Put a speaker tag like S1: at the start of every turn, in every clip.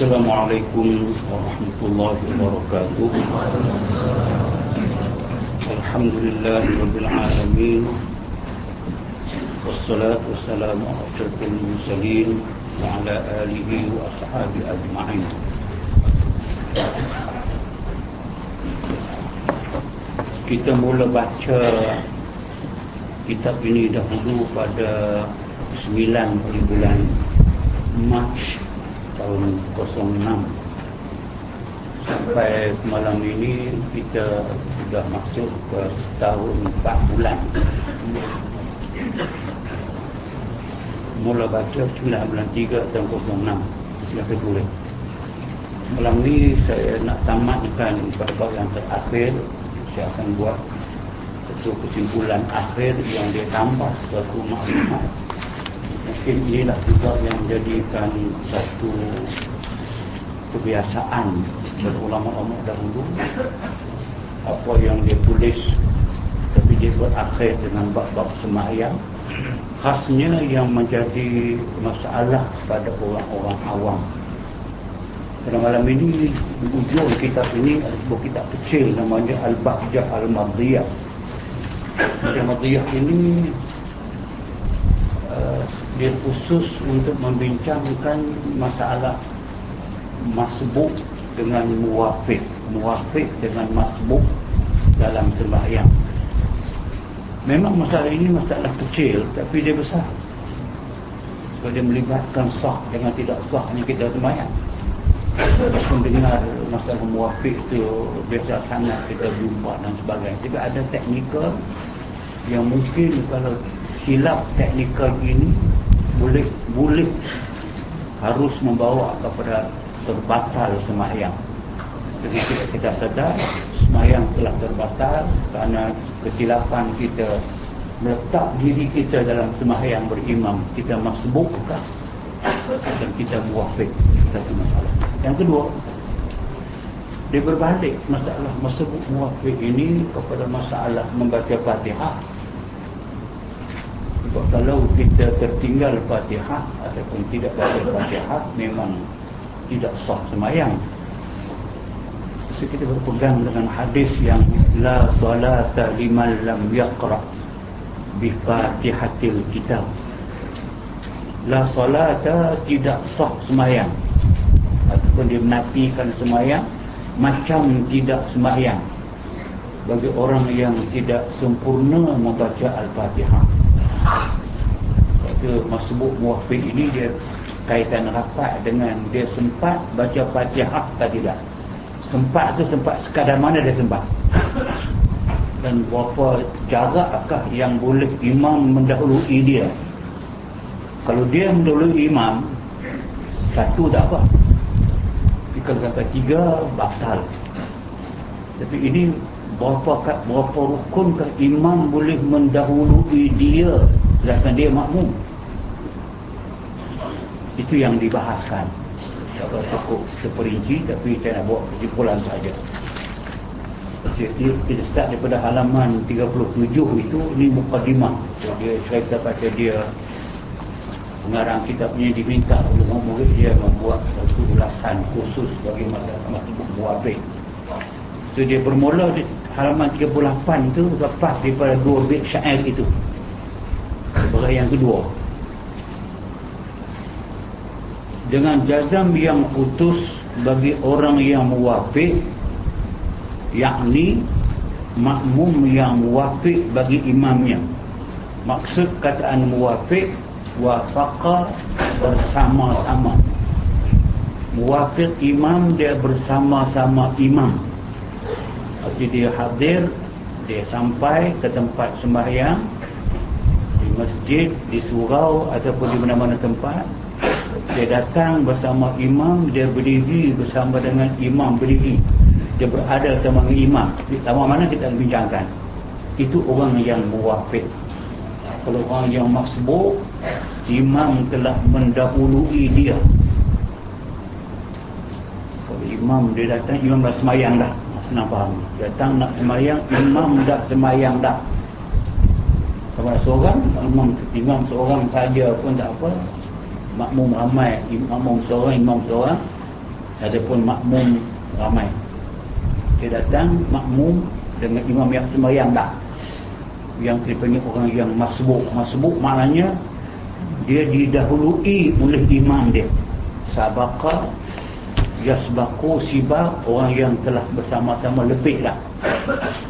S1: Assalamualaikum warahmatullahi wabarakatuh. Alhamdulillah Rabbil Alamin. Wassalatu wassalamu afirkan musalim Wa ala alihi wa ashabi ajma'in. Kita mula baca Kitab ini dahulu pada 9 bulan March tahun 06 sampai malam ini kita sudah masuk ke tahun 4 bulan. Mula baca 9 bulan 3 tahun 06 silakan tulis malam ni saya nak tamatkan bab yang terakhir. Saya akan buat satu kesimpulan akhir yang dia tambah satu maklumat mungkin inilah juga yang menjadikan satu kebiasaan berulama-ulama dahulu. Apa yang dia tulis tapi dia berakhir dengan bab-bab semayang. Khasnya yang menjadi masalah pada orang-orang awam. Pada malam ini di ujung kitab ini ada sebuah kitab kecil namanya Al-Bahjah Al-Madiyah Al-Madiyah ini uh, dia khusus untuk membincangkan masalah masbuk dengan muwafiq muwafiq dengan masbuk dalam sembahyang. Memang masalah ini masalah kecil tapi dia besar. Sebab dia melibatkan sah dengan tidak sahnya kita sembahyang. Mendengar masalah muwafiq itu biasa sangat kita jumpa dan sebagainya. Tapi ada teknikal yang mungkin kalau silap teknikal ini boleh boleh harus membawa kepada terbatal semayang. Jadi kita, kita sedar semayang telah terbatal kerana kesilapan kita meletak diri kita dalam semayang berimam. Kita masbukkah dan kita muwafiq satu masalah. Yang kedua dia berbalik masalah masbuk muwafiq ini kepada masalah membaca fatihah kalau kita tertinggal fatihah ataupun tidak baca fatihah memang tidak sah semayang. So, kita berpegang dengan hadis yang la salata liman lam yaqra bi fatihatil kitab. La salata tidak sah semayang. Ataupun dia menafikan semayang macam tidak semayang. Bagi orang yang tidak sempurna membaca Al-Fatihah Kata masbuk muwafiq ini dia kaitan rapat dengan dia sempat baca Fatihah atau tidak sempat tu sempat sekadar mana dia sempat dan berapa jarakkah yang boleh imam mendahului dia? Kalau dia mendahului imam satu tak apa. Kalau sampai tiga batal. Tapi ini berapa berapa rukunkah imam boleh mendahului dia? Sedangkan dia makmum. Itu yang dibahaskan. Tak cukup seperinci tapi saya nak buat kesimpulan saja. Kita start daripada halaman 37 itu ini mukadimah dia cerita kata dia pengarang kitabnya diminta oleh murid dia membuat satu ulasan khusus bagi masalah masbuk muwafiq so dia bermula di halaman 38 tu lepas daripada dua bait syair itu. Sebagai yang kedua. Dengan jazam yang putus bagi orang yang muwafiq yakni makmum yang muwafiq bagi imamnya. Maksud kataan muwafiq wafaqa bersama-sama. Muwafiq imam dia bersama-sama imam jadi dia hadir dia sampai ke tempat sembahyang di masjid di surau ataupun di mana-mana tempat. Dia datang bersama imam dia berdiri bersama dengan imam berdiri. Dia berada bersama dengan imam. Sama mana kita bincangkan? Itu orang yang muwafiq kalau orang yang maksbuk imam telah mendahului dia. Kalau imam dia datang imam dah semayang dah senang faham datang nak semayang imam dah semayang dah sama seorang imam, imam seorang saja pun tak apa makmum ramai makmum seorang imam seorang Adapun makmum ramai. Dia datang makmum dengan imam yang sembahyang tak. Yang dipanggil orang yang masbuk. Masbuk maknanya dia didahului oleh imam dia. Sabaka yasbaku sibak orang yang telah bersama-sama lebih lah.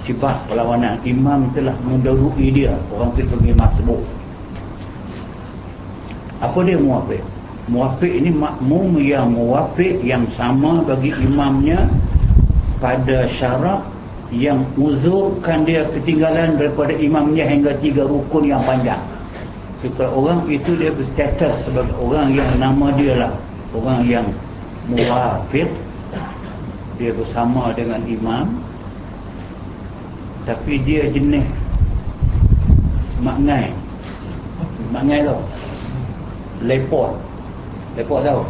S1: Sibak perlawanan. Imam telah mendahului dia. Orang itu panggil masbuk. Apa dia muafiq? Muafiq ini makmum yang muafiq yang sama bagi imamnya pada syarat yang uzurkan dia ketinggalan daripada imamnya hingga tiga rukun yang panjang. Kalau orang itu dia berstatus sebagai orang yang nama dia lah. Orang yang muafiq. Dia bersama dengan imam. Tapi dia jenis maknai. Maknai tau. Lepot. Lepot tahu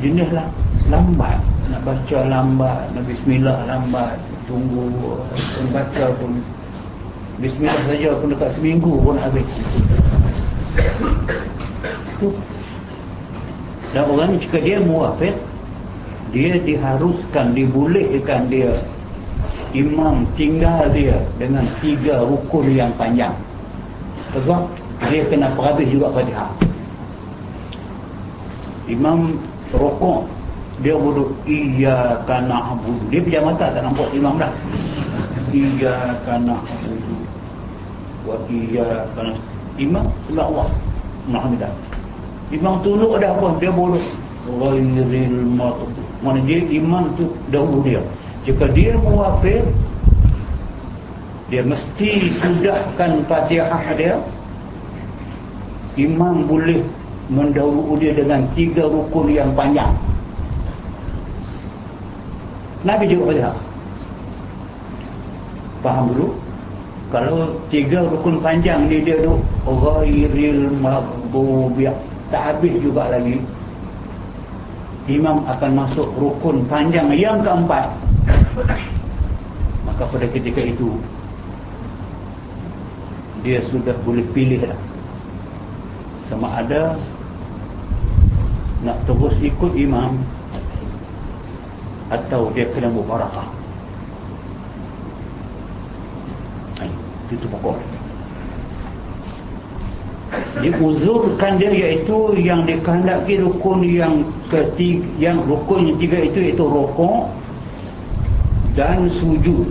S1: Jenis lah. Lambat. Nak baca lambat. Nak bismillah lambat. Tunggu. Membaca pun. Bismillah saja pun dekat seminggu pun habis. Itu Dan orang ni jika dia muafid Dia diharuskan Dibolehkan dia Imam tinggal dia Dengan tiga rukun yang panjang. Sebab dia kena perhabis juga fatihah imam rokok dia duduk iya kana abudu dia pejam mata tak nampak imam dah. Iya kana abudu wa iya kana imam sebab Allah Alhamdulillah imam tunduk ada apa? Dia boleh mana dia imam tu dahulu dia. Jika dia muafir dia mesti sudahkan fatihah dia. Imam boleh mendahului dia dengan tiga rukun yang panjang. Nabi juga kata faham dulu? Kalau tiga rukun panjang ni dia tu ghairil maghdubi tak habis juga lagi. Imam akan masuk rukun panjang yang keempat. Maka pada ketika itu dia sudah boleh pilih dah. Sama ada nak terus ikut imam atau dia kena mubarakah. Itu pokok diuzurkan dia iaitu yang dikehendaki rukun yang ketiga yang rukun yang tiga itu iaitu rokok dan sujud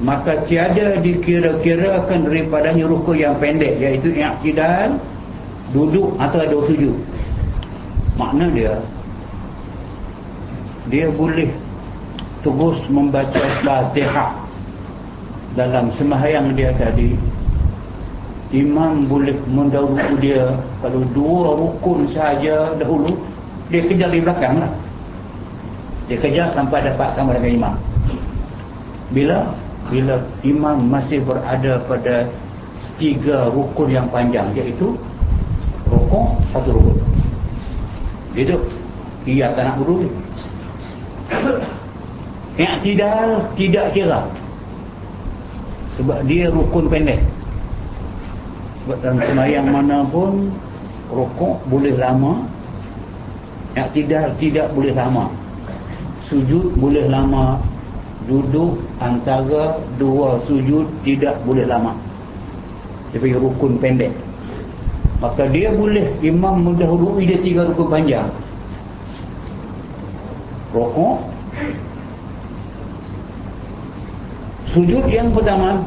S1: maka tiada dikira-kirakan daripadanya rukun yang pendek iaitu i'tidal duduk atau ada sujud makna dia dia boleh terus membaca fatihah dalam sembahyang dia tadi imam boleh mendahului dia kalau dua rukun saja dahulu dia kejar di belakang lah. Dia kejar sampai dapat sama dengan imam. Bila? Bila imam masih berada pada tiga rukun yang panjang iaitu rokok satu rukun. Itu ia tak nak berdua. Yang tidak? Tidak kira. Sebab dia rukun pendek sebab dalam semayang mana pun rokok boleh lama yang tidak tidak boleh lama. Sujud boleh lama duduk antara dua sujud tidak boleh lama. Dia rukun pendek. Maka dia boleh imam mendahului dia tiga rukun panjang. Rokok sujud yang pertama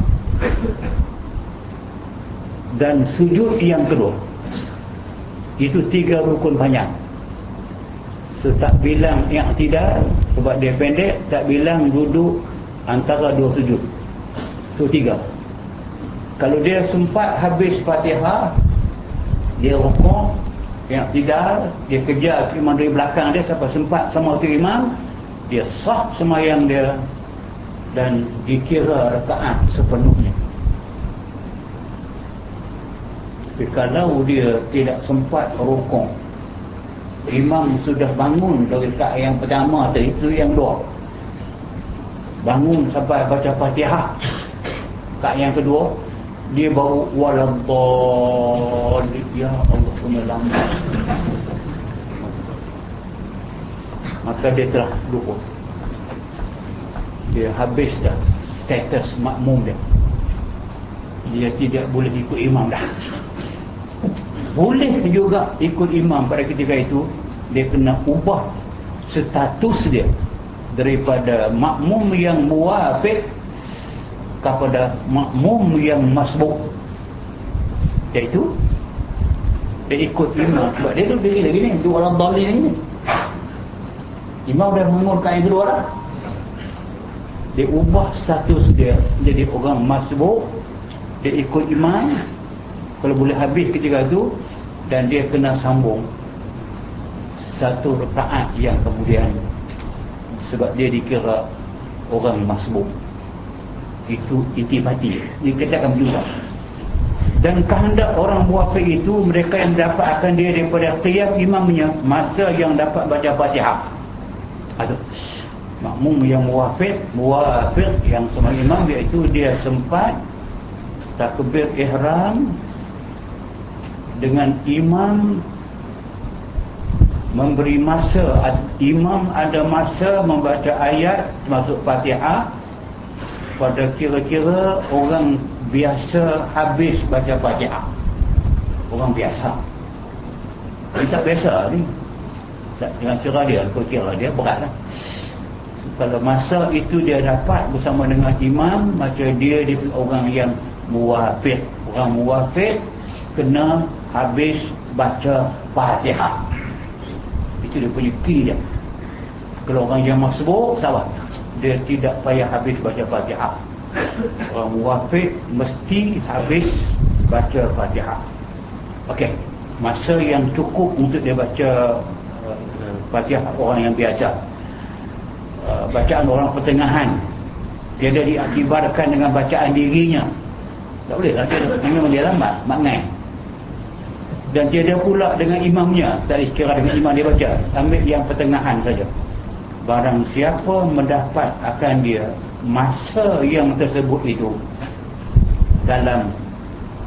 S1: dan sujud yang kedua. Itu tiga rukun panjang. So, tak bilang yang tidak sebab dia pendek tak bilang duduk antara dua sujud. So tiga. Kalau dia sempat habis fatihah dia rukuk yang tidak dia kejar imam dari belakang dia sampai sempat sama tu imam dia sah semayang dia dan dikira rekaat sepenuhnya tapi kalau dia tidak sempat rukuk imam sudah bangun dari rekaat yang pertama tu itu yang dua. Bangun sampai baca fatihah. Rekaat yang kedua dia baru waladhalin. Ya Allah punya lambat. Maka dia telah luput dia habis dah status makmum dia. Dia tidak boleh ikut imam dah boleh juga ikut imam pada ketika itu dia kena ubah status dia daripada makmum yang muafiq kepada makmum yang masbuk. Iaitu dia ikut imam. Sebab dia tu dia lagi ni dua orang dalil ni. Imam dah mengurkan kedua lah dia ubah status dia jadi orang masbuk. Dia ikut imam. Kalau boleh habis ketika itu dan dia kena sambung satu rekaat yang kemudian sebab dia dikira orang masbuk. Itu intipati dia katakan juga. Dan kehendak orang muafiq itu mereka yang dapat akan dia daripada qiyam imamnya masa yang dapat baca fatihah. Aduh makmum yang muafiq muafiq yang sama imam iaitu dia sempat takbir ihram dengan imam memberi masa. Imam ada masa membaca ayat masuk fatihah pada kira-kira orang biasa habis baca fatihah orang biasa. Ini tak biasa ni. Dengan cara dia aku kira dia berat lah. Kalau masa itu dia dapat bersama dengan imam macam dia dia orang yang muwafiq orang muwafiq kena habis baca fatihah itu dia punya key dia. Kalau orang yang masbuk sabar. Dia tidak payah habis baca fatihah orang muwafiq mesti habis baca fatihah ok masa yang cukup untuk dia baca uh, fatihah orang yang biasa. Uh, bacaan orang pertengahan. Dia ada diakibatkan dengan bacaan dirinya. Tak boleh lah dia dia lambat maknai dan tiada pula dengan imamnya. Tak kira dengan imam dia baca. Ambil yang pertengahan saja. Barang siapa mendapat akan dia masa yang tersebut itu dalam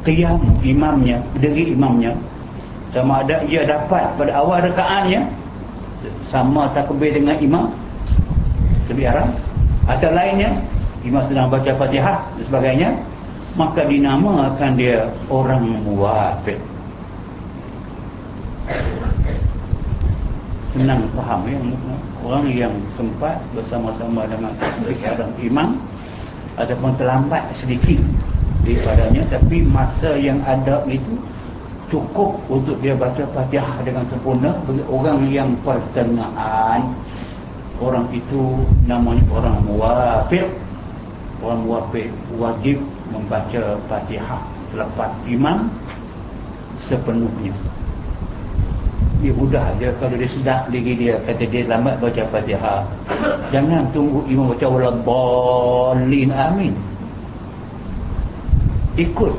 S1: qiyam imamnya berdiri imamnya sama ada ia dapat pada awal rekaatnya sama takbir dengan imam lebih arah atau lainnya imam sedang baca fatihah dan sebagainya maka dinamakan dia orang muwafiq senang faham ya orang yang sempat bersama-sama dengan fikiran imam ataupun terlambat sedikit daripadanya tapi masa yang ada itu cukup untuk dia baca fatihah dengan sempurna. Bagi orang yang pertengahan orang itu namanya orang muwafiq. Orang muwafiq wajib membaca fatihah selepas imam sepenuhnya dia mudah dia kalau dia sedap diri dia kata dia lambat baca fatihah. Jangan tunggu imam baca waladhalin amin. Ikut.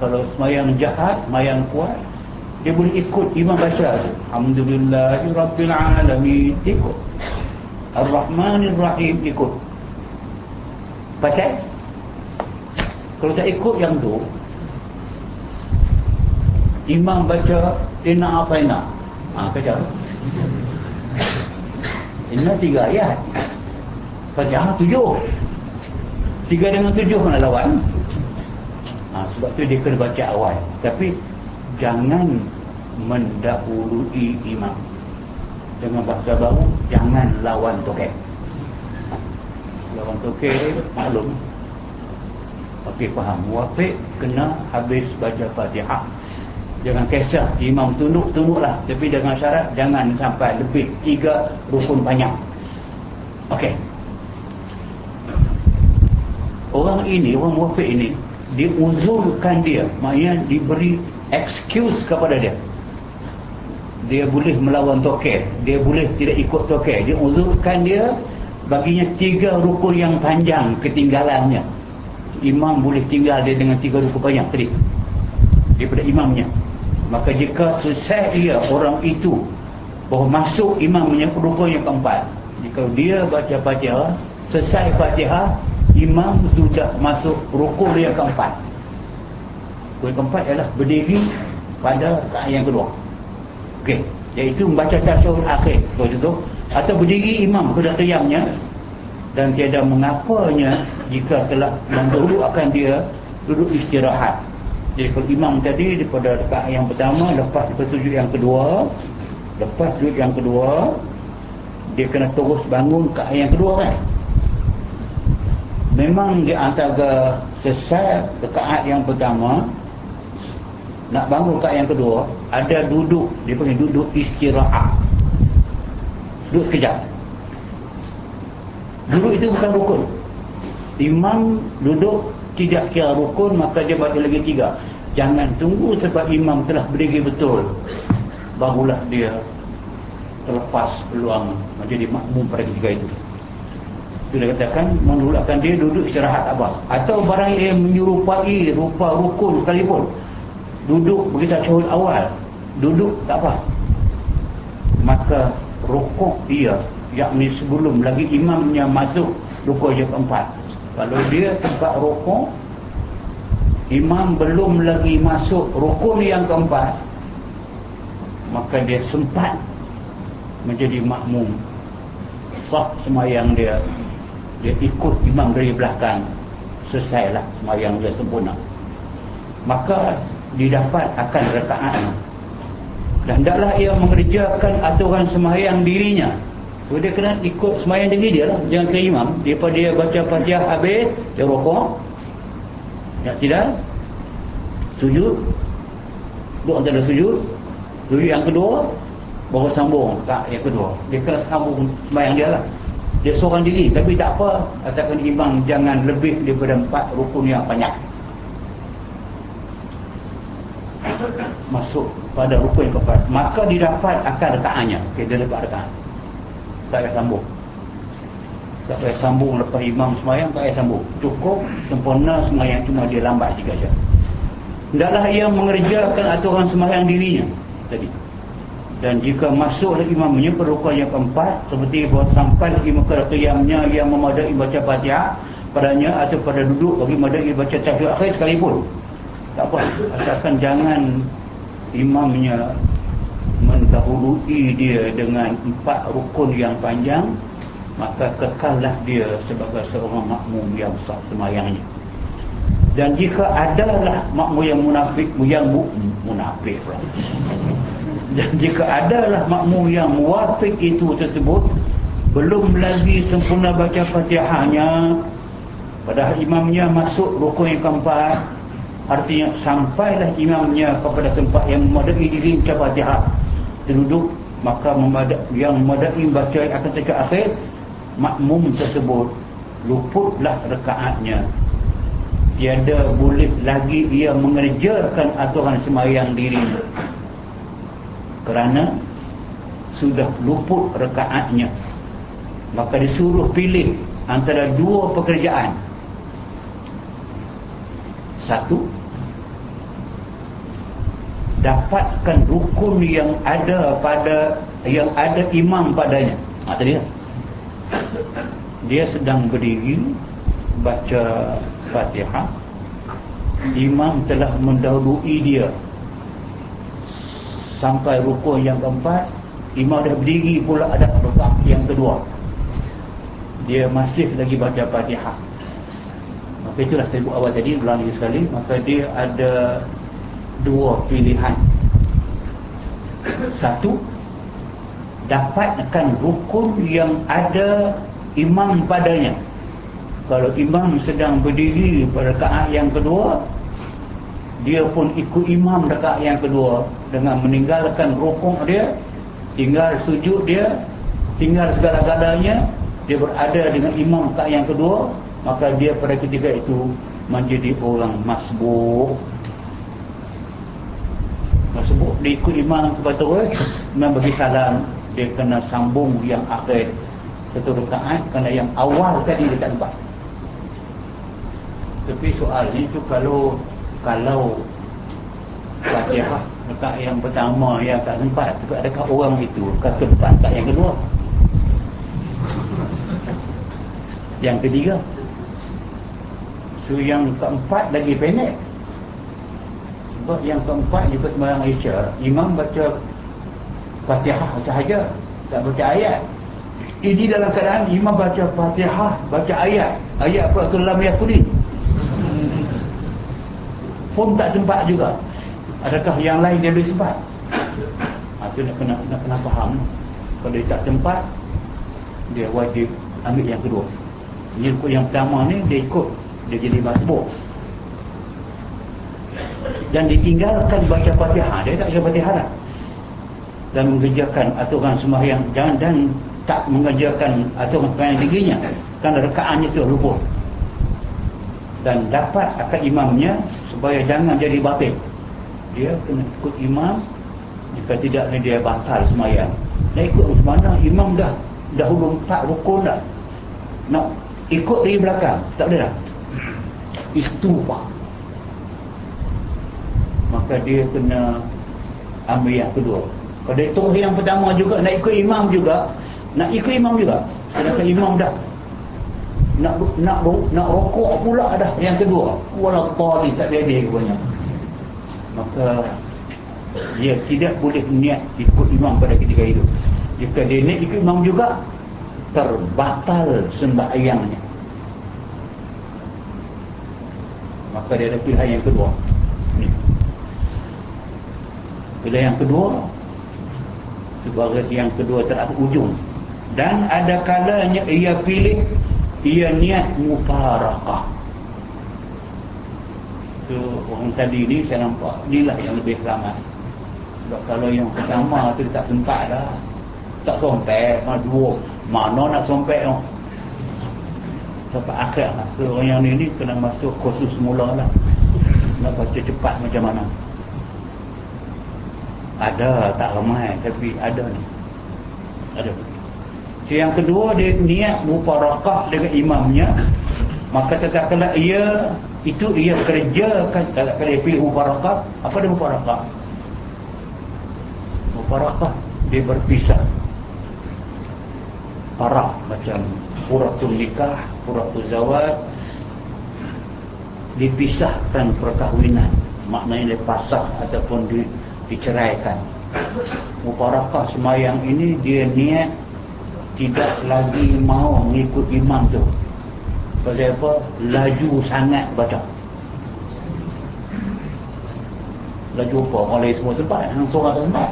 S1: Kalau semayang jahat semayang kuat dia boleh ikut imam baca. Alhamdulillahirrabbilalamin ikut. Ar-rahmanirrahim ikut. Pasal? Kalau tak ikut yang tu imam baca inna afaina ha kejap inna tiga ayat. Fatihah tujuh. Tiga dengan tujuh mana lawan. Ha, sebab tu dia kena baca awal. Tapi jangan mendahului imam. Dengan bahasa baru jangan lawan tokek. Lawan tokek maklum. Okey faham. Wafiq kena habis baca Fatihah Jangan kisah imam tunduk-tunduklah Tapi dengan syarat jangan sampai lebih Tiga rukun banyak. Okey. Orang ini, orang muafiq ini Diuzurkan dia. Maksudnya diberi excuse kepada dia. Dia boleh melawan tokeh Dia boleh tidak ikut tokeh Dia uzurkan dia Baginya tiga rukun yang panjang ketinggalannya. Imam boleh tinggal dia dengan tiga rukun banyak tadi. Daripada imamnya maka jika selesai dia orang itu bahawa masuk imam punya rukun yang keempat jika dia baca fatihah selesai fatihah imam sudah masuk rukun yang keempat. Rukun yang keempat ialah berdiri pada rakaat yang kedua. Ok iaitu membaca tasyahud akhir. Seperti itu atau berdiri imam pada qiyamnya dan tiada mengapanya jika telah mendahulu akan dia duduk istirahat jadi kalau imam tadi daripada dekat yang pertama lepas daripada sujud yang kedua lepas sujud yang kedua dia kena terus bangun ke yang kedua kan? Memang di antara selesai dekat yang pertama nak bangun kat yang kedua ada duduk dia panggil duduk istirahat. Duduk sekejap. Duduk itu bukan rukun. Imam duduk tidak kira rukun maka dia baca lagi tiga. Jangan tunggu sebab imam telah berdiri betul. Barulah dia terlepas peluang menjadi makmum pada ketiga itu. Sudah katakan menolakkan dia duduk istirahat apa atau barang yang menyerupai rupa rukun sekalipun. Duduk begitu syahud awal. Duduk tak apa. Maka rukuk dia yakni sebelum lagi imamnya masuk rukuk yang keempat kalau dia tempat rukuk imam belum lagi masuk rukun yang keempat maka dia sempat menjadi makmum. Sah semayang dia. Dia ikut imam dari belakang. Selesailah semayang dia sempurna. Maka didapat akan rekaat. Dan hendaklah ia mengerjakan aturan semayang dirinya so dia kena ikut semayang diri dia lah jangan ke imam. Daripada dia baca fatihah habis dia rokok. Ya tidak? Sujud. Duduk antara sujud. Sujud yang kedua baru sambung. Tak yang kedua. Dia kena sambung semayang dia lah. Dia seorang diri tapi tak apa. Katakan imam jangan lebih daripada empat rukun yang banyak. Masuk pada rukun yang keempat. Maka didapat akan rekaannya. Okay, dia dapat rekaan tak payah sambung. Tak payah sambung lepas imam semayang tak payah sambung. Cukup sempurna semayang cuma dia lambat sikit saja. Hendaklah ia mengerjakan aturan semayang dirinya tadi. Dan jika masuk lagi imam menyebut rukun yang keempat seperti buat sampai lagi muka qiyamnya yang memadai baca fatihah padanya atau pada duduk bagi memadai baca tasyahud akhir sekalipun. Tak apa asalkan jangan imamnya mendahului dia dengan empat rukun yang panjang maka kekallah dia sebagai seorang makmum yang sah semayangnya. Dan jika adalah makmum yang munafik yang mu, munafik pula. Dan jika adalah makmum yang muafik itu tersebut belum lagi sempurna baca fatihahnya padahal imamnya masuk rukun yang keempat artinya sampailah imamnya kepada tempat yang memadai diri baca fatihah duduk maka memadai, yang memadai baca akan cakap akhir makmum tersebut luputlah rekaatnya. Tiada boleh lagi ia mengerjakan aturan semayang diri. Kerana sudah luput rekaatnya. Maka disuruh pilih antara dua pekerjaan. Satu dapatkan rukun yang ada pada yang ada imam padanya. Ha, tadi lah. dia sedang berdiri baca fatihah. Imam telah mendahului dia. Sampai rukun yang keempat imam dah berdiri pula ada rukun yang kedua. Dia masih lagi baca fatihah. Maka itulah saya buat awal tadi ulang lagi sekali. Maka dia ada dua pilihan. Satu dapatkan rukun yang ada imam padanya. Kalau imam sedang berdiri pada rakaat yang kedua dia pun ikut imam rakaat yang kedua dengan meninggalkan rukun dia tinggal sujud dia tinggal segala-galanya dia berada dengan imam rakaat yang kedua maka dia pada ketika itu menjadi orang masbuk dia ikut imam kepada terus imam bagi salam dia kena sambung yang akhir. Satu rekaat kerana yang awal tadi dia tak tempat. Tapi soal ni tu kalau kalau fatihah dekat yang pertama yang tak sempat tu adakah orang itu akan sempat tak yang kedua. Yang ketiga. So yang keempat lagi pendek sebab yang keempat juga sembahyang Isya Imam baca Fatihah sahaja tak baca ayat. Ini dalam keadaan imam baca Fatihah baca ayat. Ayat apa? Kelam yakunin pun tak sempat juga. Adakah yang lain dia boleh sempat? Itu nak kena, nak kena faham. Kalau dia tak sempat dia wajib ambil yang kedua. Ikut yang pertama ni dia ikut dia jadi masbuk dan ditinggalkan baca fatihah dia tak baca fatihah lah. Dan mengerjakan aturan sembahyang. Jangan dan tak mengerjakan aturan sembahyang tingginya kerana rekaannya itu lupa dan dapat akan imamnya supaya jangan jadi batin dia kena ikut imam. Jika tidak dia batal sembahyang. Nak ikut mana? Imam dah dahulu tak rukun dah. Nak ikut dari belakang tak boleh dah. Istighfar maka dia kena ambil yang kedua. Dia tunggu yang pertama juga nak ikut imam juga nak ikut imam juga. Sedangkan imam dah. Nak nak nak rokok pula dah yang kedua. Wala tali tak ada dia banyak maka dia tidak boleh niat ikut imam pada ketika itu jika dia niat ikut imam juga terbatal sembahyangnya. Maka dia ada pilihan yang kedua. Pilihan yang kedua? Sebagai yang kedua terakhir ujung. Dan ada kalanya ia pilih ia niat mufarakah. Tu orang tadi ni saya nampak inilah yang lebih selamat sebab kalau yang pertama tu tak sempat dah. Tak sampai mana dua. Mana nak sampai tu? Sampai akhir lah. So, orang yang ni, ni kena masuk kursus semula lah. Nak baca cepat macam mana ada tak ramai tapi ada ni. Ada. So, yang kedua dia niat mufarakah dengan imamnya. Maka kena ia itu ia kerjakan kalau dia pilih mufarakah. Apa dia mufarakah? Mufarakah dia berpisah. Parah macam puratul nikah, puratul zawad dipisahkan perkahwinan. Maknanya dipasah ataupun di, diceraikan. Muparakah semayang ini dia niat tidak lagi mau mengikut imam tu. Sebab apa? laju sangat baca laju apa? orang lain semua sempat yang seorang sempat.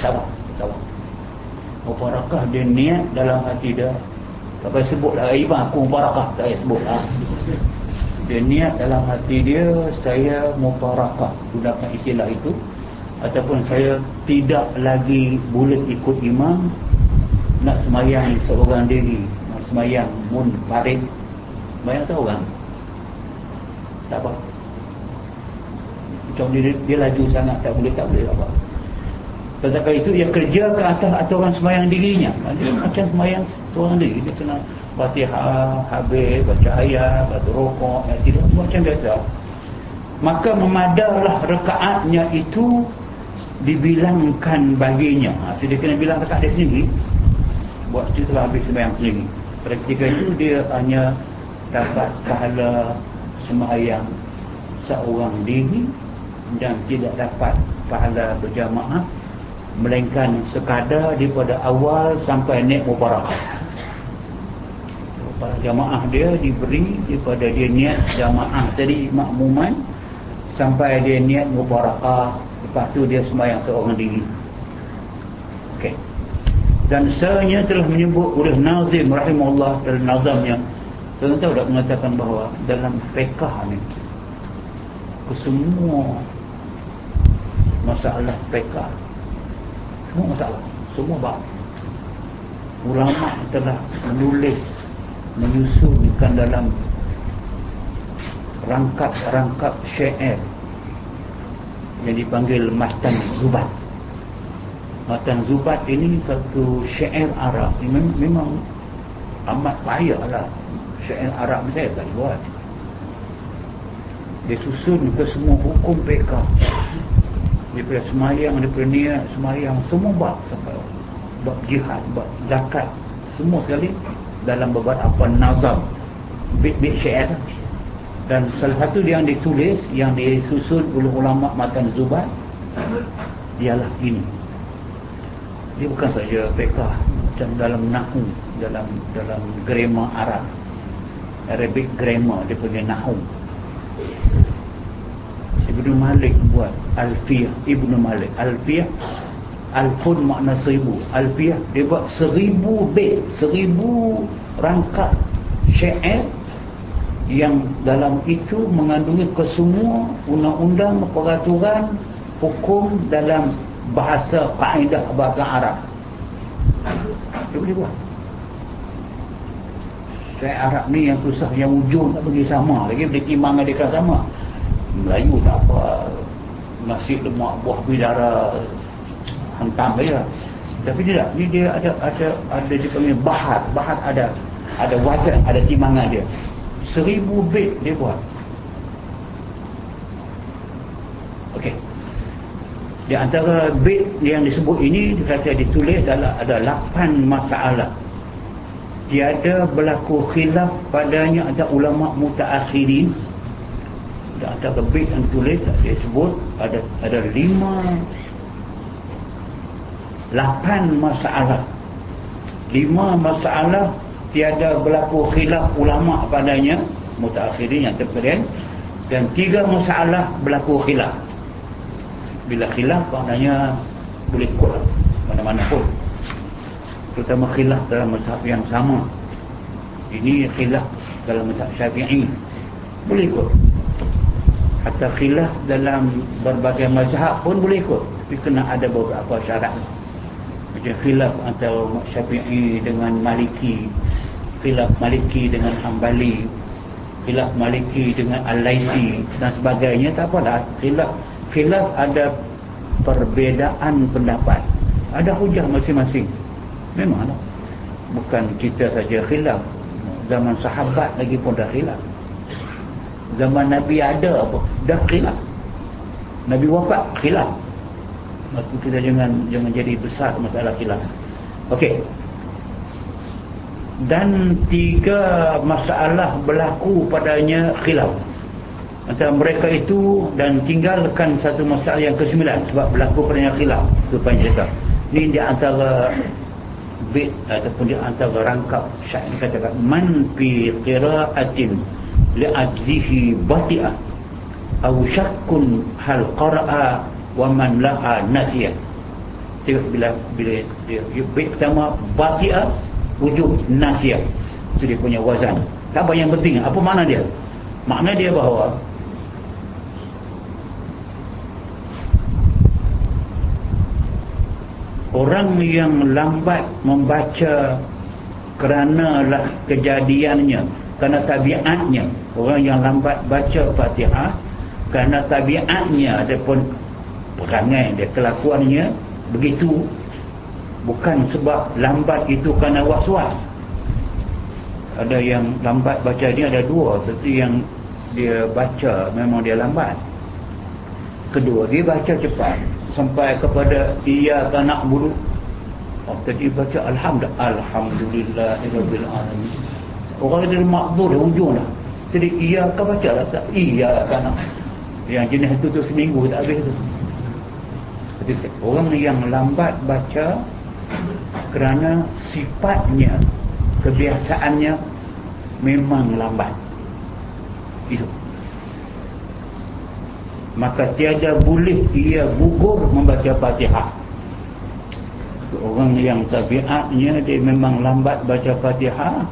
S1: Sabar sabar. Mubarakah dia niat dalam hati dia. Payah sebutlah imam aku mubarakah. Tak payah sebutlah dia niat dalam hati dia saya mubarakah gunakan istilah itu. Ataupun saya tidak lagi boleh ikut imam nak semayang seorang diri nak semayang mun parik semayang seorang tak apa. Macam dia, dia laju sangat tak boleh tak boleh apa Sebab itu dia kerja ke atas aturan semayang dirinya. Dia macam semayang seorang diri. Dia kena batihah, habis, baca ayat, baca rokok, ya, tidak macam biasa. Maka memadarlah rekaatnya itu dibilangkan baginya. Ha, so dia kena bilang rekaat dia sendiri. Buat itu telah habis semayang sendiri. Pada ketika itu dia hanya dapat pahala semayang seorang diri dan tidak dapat pahala berjamaah melainkan sekadar daripada awal sampai naik mubarakah para jamaah dia diberi daripada dia niat jamaah tadi makmuman sampai dia niat mubarakah. Lepas tu dia sembahyang seorang diri. Ok dan sebenarnya telah menyebut oleh Nazim rahimahullah dalam nazamnya. Tuan tahu tak mengatakan bahawa dalam pekah ni kesemua masalah pekah semua masalah semua bab ulama telah menulis menyusunkan dalam rangkap-rangkap syair. Yang dipanggil Matan Zubat. Matan Zubat ini satu syair Arab. Memang, memang amat payah lah. Syair Arab saya tak buat. Dia susun ke semua hukum pekah daripada semayang daripada niat semayang semua bab sampai bab jihad bab zakat semua sekali dalam beberapa nazam. Bit-bit syair. Dan salah satu yang ditulis yang disusun oleh ulama matan zubat ialah ini. Dia bukan saja fiqah macam dalam nahu dalam dalam grammar Arab. Arabic grammar dia punya nahu Ibnu Malik buat. Alfiyah Ibnu Malik. Alfiyah Alfun makna seribu. Alfiyah dia buat seribu bait seribu rangkap syair yang dalam itu mengandungi kesemua undang-undang peraturan hukum dalam bahasa kaedah bahasa Arab. Dia boleh buat. Saya Arab ni yang susah yang ujung tak pergi sama lagi boleh timbang adikah sama Melayu tak apa. Nasi lemak buah bidara hantam saja tapi tidak ni dia ada ada ada dia panggil bahat bahat ada ada wazan ada timbangan dia. Seribu bit dia buat. Okey. Di antara bit yang disebut ini kata ditulis dalam ada lapan masalah. Tiada berlaku khilaf padanya ada ulama mutaakhirin di antara bit yang ditulis dia sebut ada ada lima lapan masalah. Lima masalah tiada berlaku khilaf ulama padanya mutakhirin yang terkeren dan tiga masalah berlaku khilaf. Bila khilaf maknanya boleh ikut mana-mana pun. Terutama khilaf dalam mazhab yang sama. Ini khilaf dalam mazhab syafi'i. Boleh ikut atau khilaf dalam berbagai mazhab pun boleh ikut. Tapi kena ada beberapa syarat. Macam khilaf antara syafi'i dengan maliki khilaf maliki dengan hambali khilaf maliki dengan al-laisi dan sebagainya tak apalah. Khilaf khilaf ada perbedaan pendapat. Ada hujah masing-masing. Memanglah. Bukan kita saja khilaf. Zaman sahabat lagi pun dah khilaf zaman Nabi ada apa dah khilaf Nabi wafat khilaf Maka kita jangan jangan jadi besar masalah khilaf. Okey. Dan tiga masalah berlaku padanya khilaf. Antara mereka itu dan tinggalkan satu masalah yang kesembilan sebab berlaku padanya khilaf. Itu panjang cakap. Ini di antara bit ataupun di antara rangkap syair katakan man fi qira'atin aw syakkun hal qara'a wa man laha nasiyah tengok bila bila dia pertama batia wujud nasiyah itu dia punya wazan. Tak apa yang penting. Apa makna dia? Makna dia bahawa orang yang lambat membaca kerana lah kejadiannya kerana tabiatnya. Orang yang lambat baca fatihah kerana tabiatnya ataupun perangai dia kelakuannya begitu. Bukan sebab lambat itu kerana was-was. Ada yang lambat baca ni ada dua. Satu yang dia baca memang dia lambat. Kedua dia baca cepat. Sampai kepada ia tak nak bulu oh, tadi baca Alhamdulillah Alhamdulillah Alamin orang dia makbul di ujung dah. Jadi ia akan baca lah tak? Ia akan nak. Yang jenis itu tu seminggu tak habis tu. Orang yang lambat baca kerana sifatnya kebiasaannya memang lambat. Itu. Maka tiada boleh ia gugur membaca fatihah. Orang yang tabiatnya dia memang lambat baca fatihah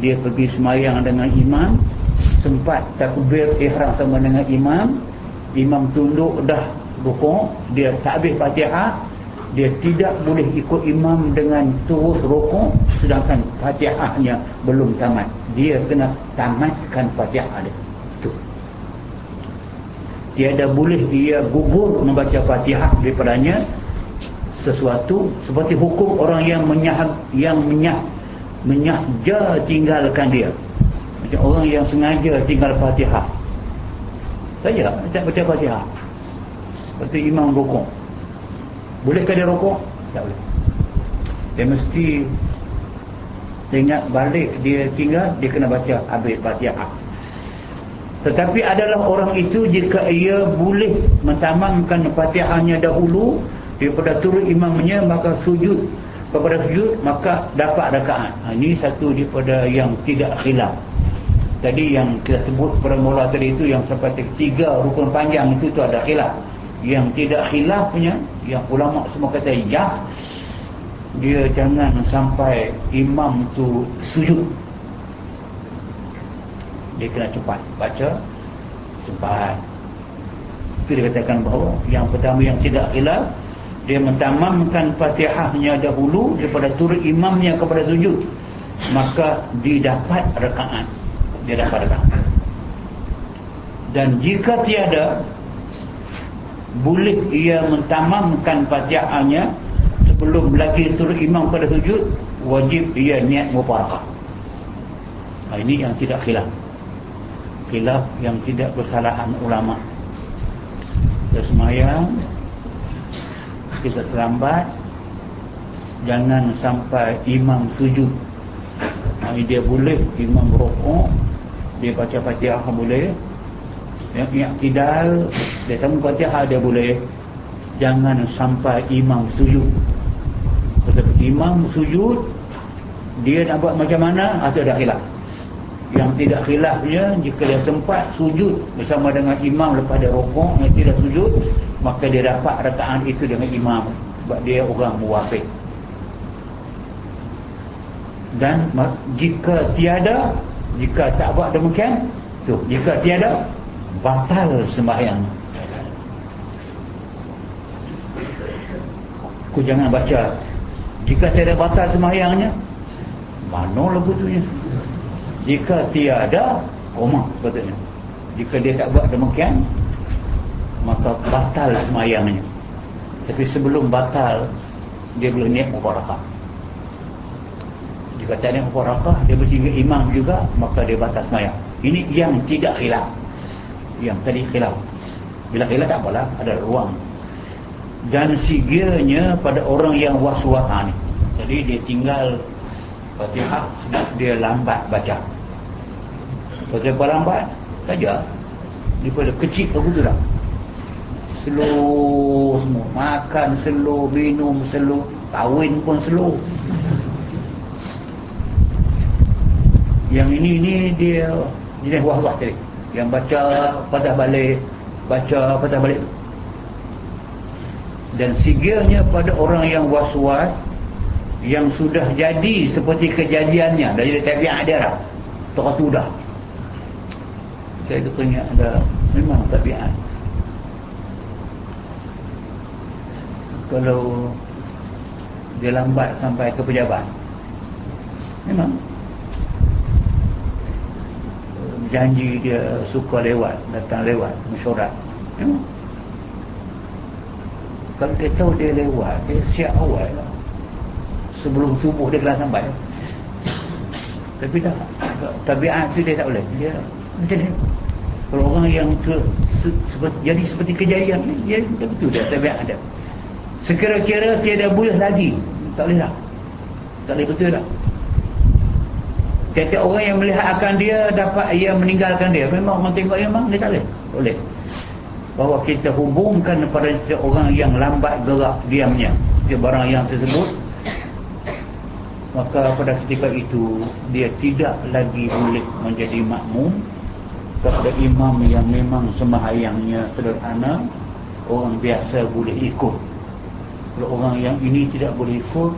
S1: dia pergi semayang dengan imam. Sempat takbir ihram sama dengan imam. Imam tunduk dah rukuk. Dia tak habis fatihah dia tidak boleh ikut imam dengan terus rukuk. Sedangkan fatihahnya belum tamat. Dia kena tamatkan fatihah dia. Tu tiada boleh dia gugur membaca fatihah daripadanya sesuatu seperti hukum orang yang menyah yang menyah menyahja tinggalkan dia. Macam orang yang sengaja tinggal fatihah. Saja tak baca fatihah. Seperti imam rukuk bolehkah dia rukuk? tak boleh. Dia mesti ingat balik dia tinggal dia kena baca habis fatihah. Tetapi adalah orang itu jika ia boleh mentamamkan fatihahnya dahulu daripada turun imamnya maka sujud kepada sujud maka dapat rakaat. Ha, ini satu daripada yang tidak khilaf. Tadi yang kita sebut pada mula tadi itu yang seperti tiga rukun panjang itu tu ada khilaf. Yang tidak khilaf punya yang ulama semua kata ya. Dia jangan sampai imam tu sujud. Dia kena cepat baca cepat itu dia katakan bahawa yang pertama yang tidak khilaf dia mentamamkan fatihahnya dahulu daripada turun imamnya kepada sujud. Maka didapat rekaat. Dia dapat datang dan jika tiada boleh ia mentamamkan fatihahnya sebelum lagi turun imam pada sujud wajib ia niat mubarakah. Nah, ini yang tidak khilaf. Khilaf yang tidak bersalahan ulama. Kita semayang kita terlambat jangan sampai imam sujud dia boleh imam berokok dia baca fatihah boleh. Yang i'tidal dia sama fatihah dia boleh. Jangan sampai imam sujud sebab imam sujud dia nak buat macam mana atau ada khilaf. Yang tidak khilafnya jika dia sempat sujud bersama dengan imam lepas dia rokok yang tidak sujud maka dia dapat rakaat itu dengan imam. Sebab dia orang muwafiq dan jika tiada jika tak buat demikian tu jika tiada batal sembahyang. Aku jangan baca. Jika tiada batal sembahyangnya mana lagu tu jika tiada koma betulnya jika dia tak buat demikian maka batal sembahyangnya tapi sebelum batal dia boleh niat mubarakah jika tak ada mufarakah dia bersihkan imam juga maka dia batas mayat ini yang tidak khilaf. Yang tadi khilaf. Bila khilaf tak apalah ada ruang. Dan sigirnya pada orang yang waswas ni. Jadi dia tinggal fatihah sebab dia lambat baca. Fatihah lambat? Saja. Daripada kecil aku tu dah slow semua. Makan slow minum slow kahwin pun slow yang ini ini dia jenis wah-wah tadi. Yang baca patah balik baca patah balik. Dan sigilnya pada orang yang was-was yang sudah jadi seperti kejadiannya. Dari tabiat dia lah tu dah saya tanya ada memang tabiat kalau dia lambat sampai ke pejabat memang janji dia suka lewat datang lewat mesyuarat hmm? kalau dia tahu dia lewat dia siap awal lah. sebelum subuh dia kena sampai tapi tak tabiat tu dia tak boleh dia macam ni kalau orang yang ke, se, seperti, jadi seperti kejadian ni dia betul dia tabiat ada sekira-kira tiada boleh lagi tak boleh lah tak boleh betul tak Tiap-tiap orang yang melihat akan dia dapat ia meninggalkan dia. Memang orang tengok dia memang dia tak boleh. Boleh. Bahawa kita hubungkan kepada orang yang lambat gerak diamnya. Dia barang yang tersebut. Maka pada ketika itu dia tidak lagi boleh menjadi makmum kepada imam yang memang sembahyangnya sederhana orang biasa boleh ikut kalau orang yang ini tidak boleh ikut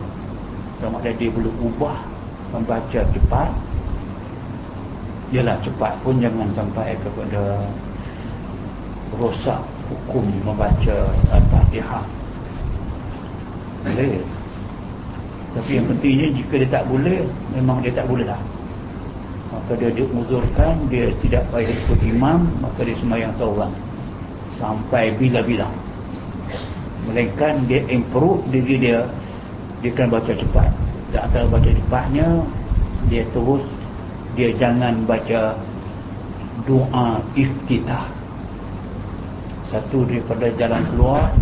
S1: sama ada dia boleh ubah membaca cepat ialah cepat pun jangan sampai kepada rosak hukum membaca al-fatihah boleh. Tapi yang pentingnya jika dia tak boleh memang dia tak boleh lah maka dia diuzurkan dia tidak payah ikut imam maka dia semayang seorang. Sampai bila-bila melainkan dia improve diri dia dia akan baca cepat. Dan antara baca cepatnya dia terus dia jangan baca doa iftitah. Satu daripada jalan keluar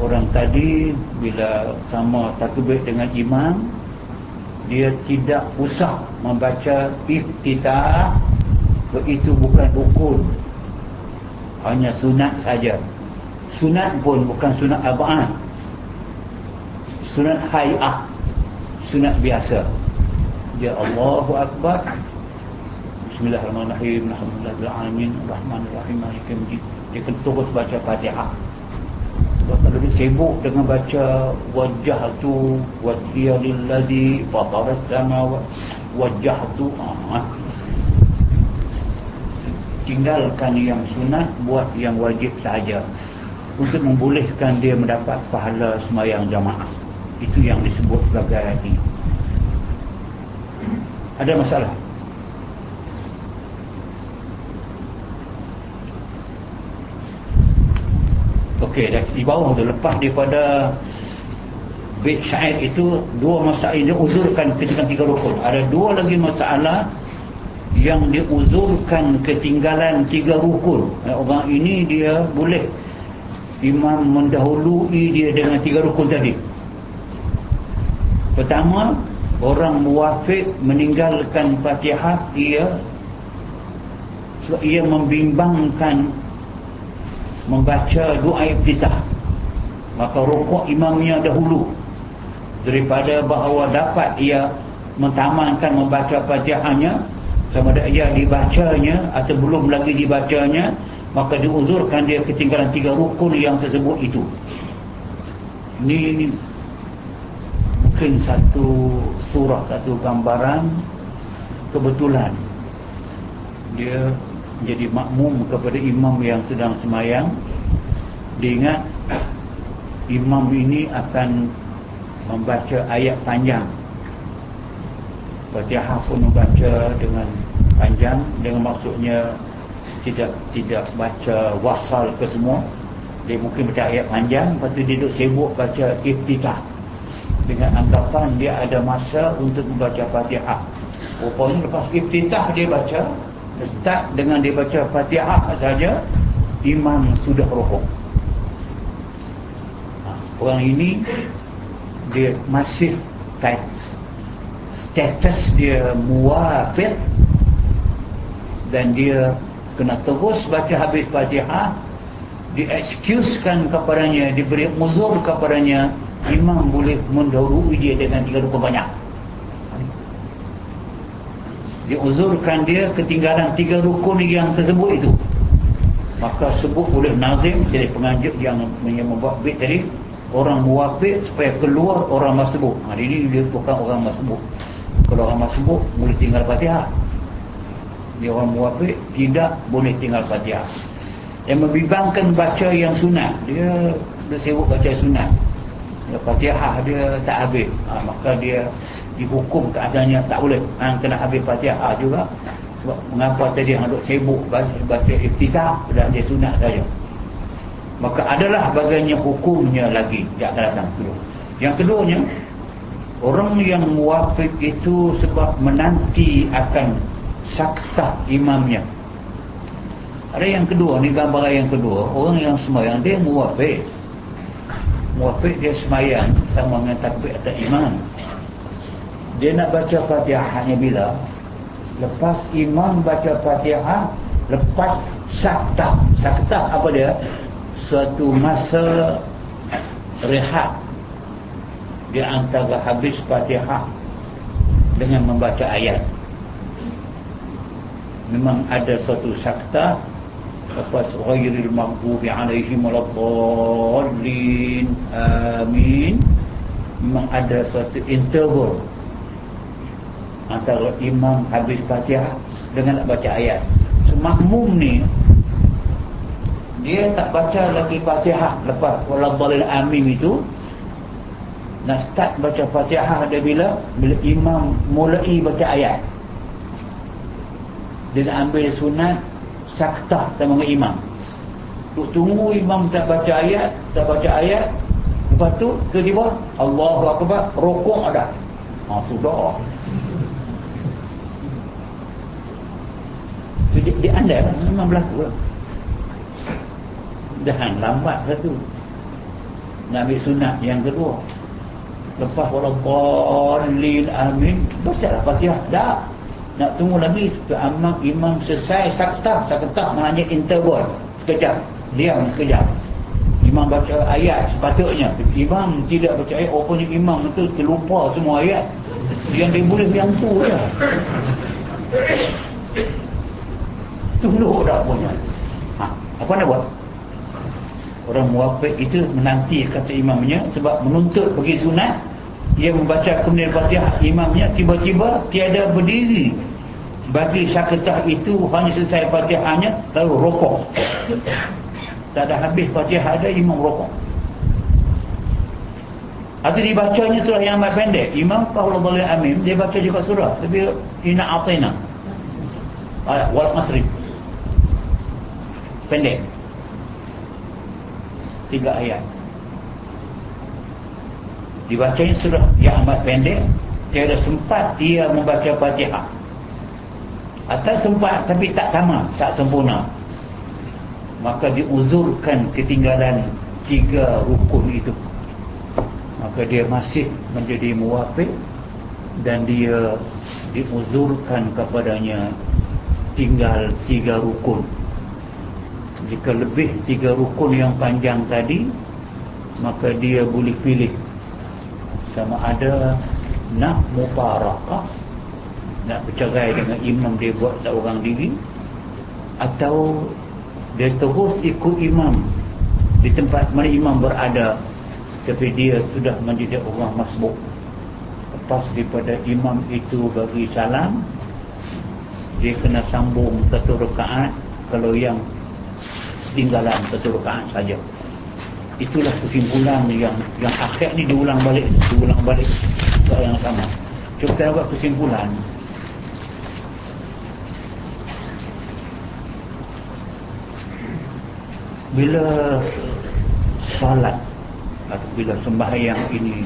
S1: orang tadi bila sama takbir dengan imam dia tidak usah membaca iftitah itu bukan rukun. Hanya sunat saja sunat pun bukan sunat abad sunat hayah. Sunat biasa. Dia Allahu Akbar. Bismillahirrahmanirrahim. Alhamdulillahirrahmanirrahim. Rahmanirrahim. Maliki dia kena terus baca fatihah. Sebab kalau dia sibuk dengan baca wajah tu wajah lillazi fatarat sama wajah tu ah, tinggalkan yang sunat buat yang wajib sahaja untuk membolehkan dia mendapat pahala semayang jamaah itu yang disebut sebagai ini ada masalah Okey, di bawah tu lepas daripada bait syair itu dua masalah ini uzurkan ketinggalan tiga rukun. Ada dua lagi masalah yang diuzurkan ketinggalan tiga rukun. Orang ini dia boleh imam mendahului dia dengan tiga rukun tadi. Pertama, orang muwafik meninggalkan Fatihah ia ia membimbangkan membaca doa iftitah maka rukuk imamnya dahulu daripada bahawa dapat ia mentamankan membaca fatihahnya sama ada ia dibacanya atau belum lagi dibacanya maka diuzurkan dia ketinggalan tiga rukun yang tersebut itu. Ini mungkin satu surah satu gambaran kebetulan. Dia jadi makmum kepada imam yang sedang semayang. Diingat imam ini akan membaca ayat panjang. Fatihah pun membaca dengan panjang. Dengan maksudnya tidak tidak baca wasal ke semua. Dia mungkin baca ayat panjang lepas tu dia duduk sibuk baca iftitah. Dengan anggapan dia ada masa untuk membaca Fatihah rupanya lepas iftitah dia baca start dengan dia baca fatihah saja imam sudah rukuk ha, orang ini dia masih tight. Status dia muafir dan dia kena terus baca habis fatihah diekskuskan kepadanya diberi muzur kepadanya imam boleh mendahului dia dengan tiga rukun banyak. Diuzurkan dia ketinggalan tiga rukun yang tersebut itu. Maka sebut oleh nazim jadi penganjuk yang membuat bit tadi orang muwafik supaya keluar orang masbuk. Hari ini dia bukan orang masbuk. Kalau orang masbuk boleh tinggal fatihah dia orang muwafik tidak boleh tinggal fatihah yang membimbangkan baca yang sunat dia dia sibuk baca sunat. Ya, fatihah dia tak habis. Ha, maka dia dihukum keadaannya tak boleh. Hang kena habis fatihah juga. Sebab mengapa tadi hang duk sibuk baca, baca iftitah dan dia sunat saja. Maka adalah bagiannya hukumnya lagi yang akan datang kedua yang keduanya orang yang muwafik itu sebab menanti akan saksah imamnya. Ada yang kedua ni gambaran yang kedua. Orang yang semayang dia muwafik muwafik dia semayang sama dengan takbir atas imam. Dia nak baca fatihah hanya bila? Lepas imam baca fatihah lepas saktah saktah apa dia? Suatu masa rehat. Di antara habis fatihah dengan membaca ayat memang ada suatu saktah lepas ghairil maghdubi alaihim waladdallin. Amin. Memang ada suatu interval antara imam habis fatihah dengan nak baca ayat. Semakmum ni dia tak baca lagi fatihah lepas waladhalil amin itu. Nak start baca fatihah dia bila? Bila imam mulai baca ayat dia nak ambil sunat saktah sama imam. Tuk tunggu imam tak baca ayat tak baca ayat lepas tu tiba-tiba Allahu Akbar rokok ada. Ha, sudah. Di, di anda memang berlaku lah. dah lambat satu nak ambil sunat yang kedua. Lepas walaupun amin baca lah fatihah. Dah nak tunggu lagi imam, imam selesai saktah saktah maknanya interval sekejap. Diam sekejap. Imam baca ayat sepatutnya. Imam tidak baca ayat rupanya imam itu terlupa semua ayat. Yang dia boleh yang tu je. Tunduk dah punya. Ha, apa nak buat? Orang muwafik itu menanti kata imamnya sebab menuntut bagi sunat dia membaca kemudian fatihah imamnya tiba-tiba tiada berdiri. Bagi syaketah itu hanya selesai fatihahnya lalu rokok. Tak ada habis fatihah ada imam rokok. Atau dibacanya surah yang amat pendek. Imam Paul Boleh Amin dia baca juga surah. Tapi ina atina wal masri. Pendek. Tiga ayat dibacanya surah yang amat pendek tiada sempat dia membaca fatihah. Atau sempat tapi tak sama tak sempurna. Maka diuzurkan ketinggalan tiga rukun itu. Maka dia masih menjadi muwafiq dan dia diuzurkan kepadanya tinggal tiga rukun. Jika lebih tiga rukun yang panjang tadi maka dia boleh pilih sama ada nak mubarakah nak bercerai dengan imam dia buat seorang diri atau dia terus ikut imam di tempat mana imam berada tapi dia sudah menjadi orang masbuk. Lepas daripada imam itu bagi salam dia kena sambung satu rekaat kalau yang tinggalan satu rekaat saja itulah kesimpulan yang yang akhir ni diulang balik diulang balik soal yang sama. Cuba kita buat kesimpulan. Bila salat atau bila sembahyang ini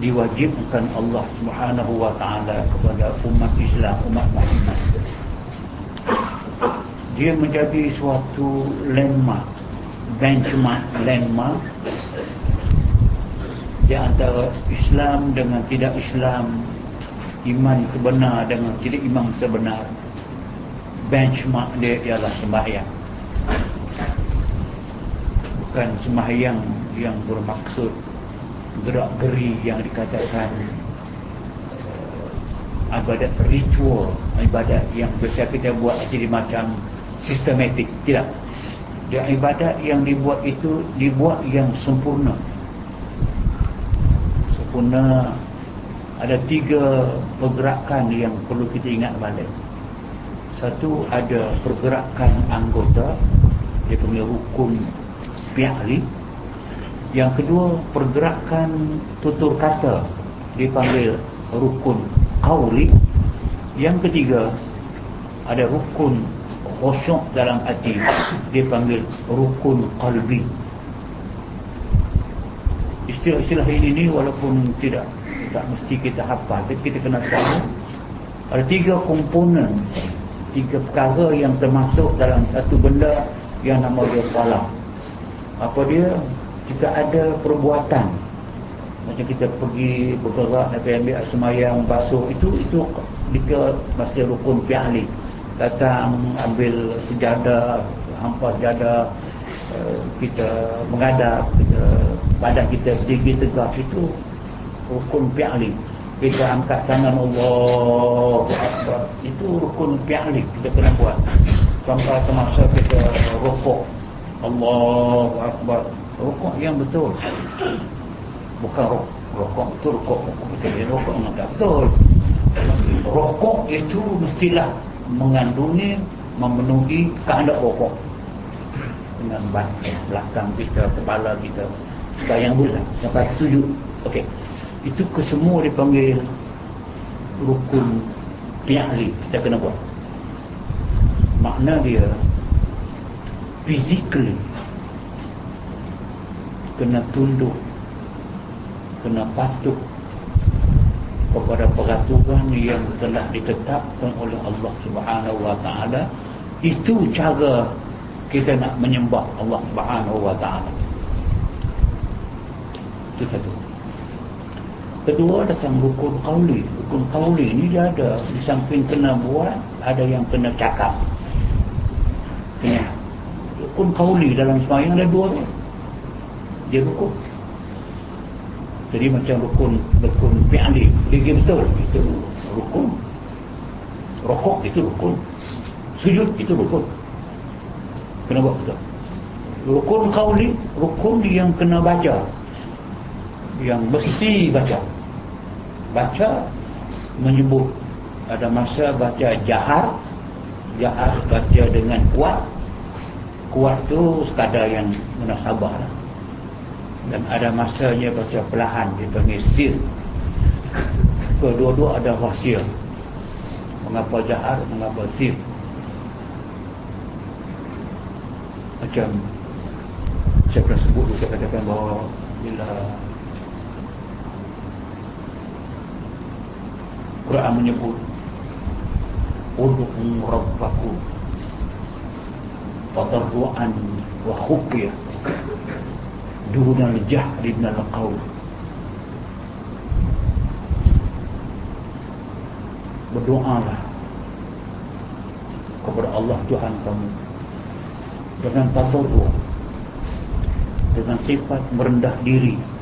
S1: diwajibkan Allah Subhanahu wa taala kepada umat Islam umat Muhammad dia menjadi suatu landmark benchmark landmark di antara Islam dengan tidak Islam iman sebenar dengan tidak iman sebenar. Benchmark dia ialah sembahyang. Bukan sembahyang yang bermaksud gerak-geri yang dikatakan uh, ibadat ritual ibadat yang biasa kita buat jadi macam sistematik. Tidak dan ibadat yang dibuat itu dibuat yang sempurna. Sempurna. Ada tiga pergerakan yang perlu kita ingat balik. Satu ada pergerakan anggota dia punya rukun pi'li yang kedua pergerakan tutur kata dipanggil rukun qawli yang ketiga ada rukun khusyuk dalam hati. Dia panggil rukun qalbi. Istilah-istilah ini ni walaupun tidak tak mesti kita hafal. Tapi kita kena tahu ada tiga komponen tiga perkara yang termasuk dalam satu benda yang nama dia salah. Apa dia? Jika ada perbuatan macam kita pergi bergerak nak ambil semayang basuh itu itu jika masih rukun pi'ali datang ambil sejadah hampa sejadah eh, kita mengadap kita, badan kita sedikit tegak itu rukun pi'ali kita angkat tangan Allah itu rukun pi'ali kita kena buat. Sampai semasa kita rukuk Allah Akbar. Rukuk yang betul. Bukan rukuk rukuk itu rukuk rukuk betul. Rukuk yang betul. Rukuk itu mestilah mengandungi memenuhi kehendak pokok. Dengan belakang kita kepala kita sekali yang bulat sampai sujud okey. Itu kesemua dipanggil rukun pi'li kita kena buat. Makna dia physically kena tunduk kena patuh kepada peraturan yang telah ditetapkan oleh Allah Subhanahu wa taala. Itu cara kita nak menyembah Allah Subhanahu wa taala. Itu satu. Kedua datang rukun qauli rukun qauli ni dia ada di samping kena buat ada yang kena cakap. Kena rukun kauli dalam semayang ada dua dia rukun jadi macam rukun rukun fi'ali dia betul. Itu rukun. Rokok itu rukun. Sujud itu rukun. Kena buat betul. Rukun kauli rukun yang kena baca. Yang mesti baca. Baca menyebut ada masa baca jahar. Jahar baca dengan kuat. Kuat tu sekadar yang munasabah lah. Dan ada masanya baca perlahan dipanggil sir. Kedua-dua ada rahsia. Mengapa jahar mengapa sir. Macam saya pernah sebut saya katakan bahawa bila Quran menyebut Udu'u Rabbaku Tadarru'an Wa khufiyah Dunal jahri minal qawl Berdoalah Kepada Allah Tuhan kamu Dengan tadarru' Dengan sifat merendah diri